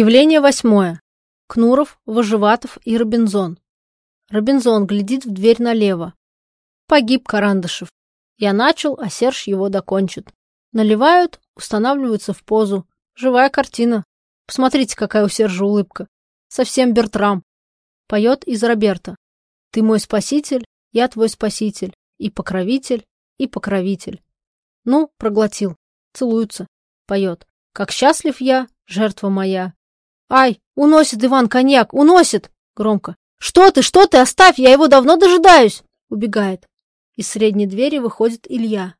Явление восьмое. Кнуров, Вожеватов и Робинзон. Робинзон глядит в дверь налево. Погиб Карандышев. Я начал, а Серж его докончит. Наливают, устанавливаются в позу. Живая картина. Посмотрите, какая у Сержа улыбка. Совсем Бертрам. Поет из Роберта. Ты мой спаситель, я твой спаситель. И покровитель, и покровитель. Ну, проглотил. Целуются. Поет. Как счастлив я, жертва моя. Ай, уносит Иван коньяк, уносит! Громко. Что ты, что ты, оставь, я его давно дожидаюсь! Убегает. Из средней двери выходит Илья.